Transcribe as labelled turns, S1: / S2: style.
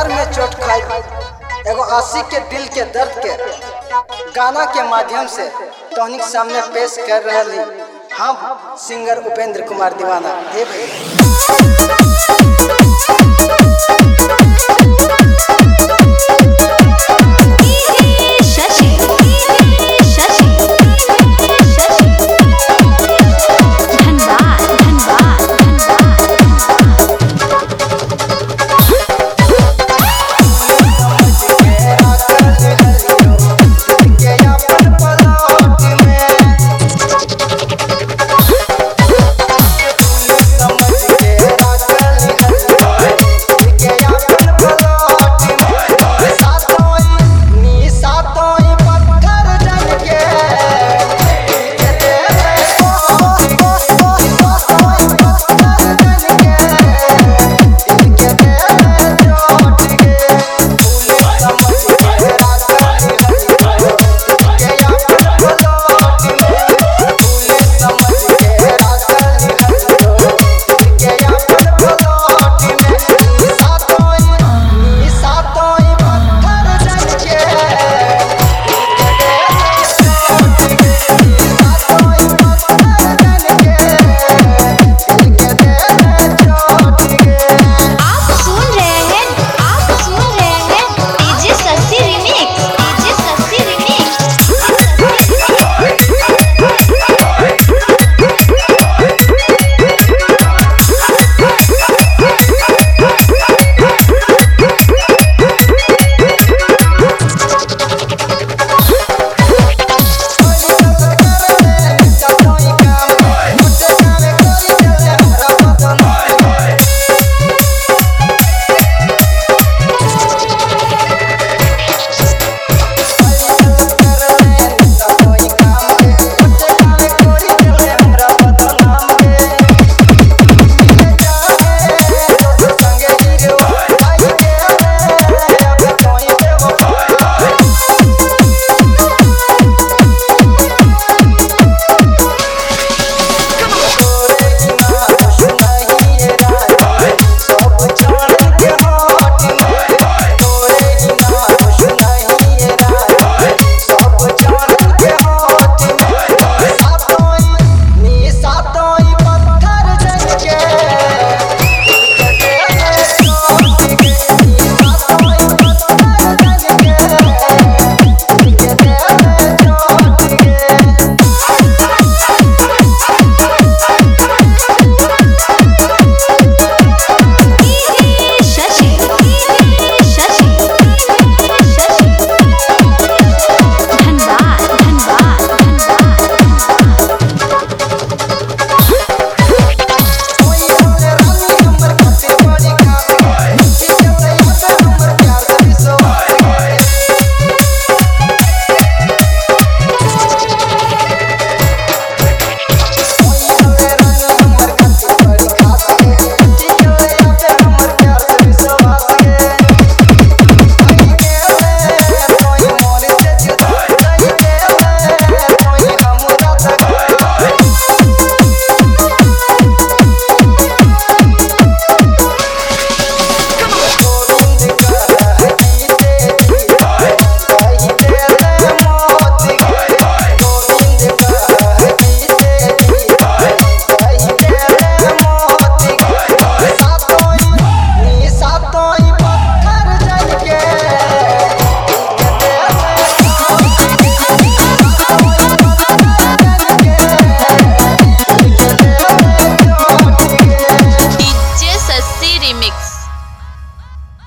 S1: प्यार में चोट खाई। एगो आशिक के, दिल के, दर्द के गाना के माध्यम से तोहनिक सामने पेश कर रहे हम सिंगर उपेंद्र कुमार दीवाना। हे भैया।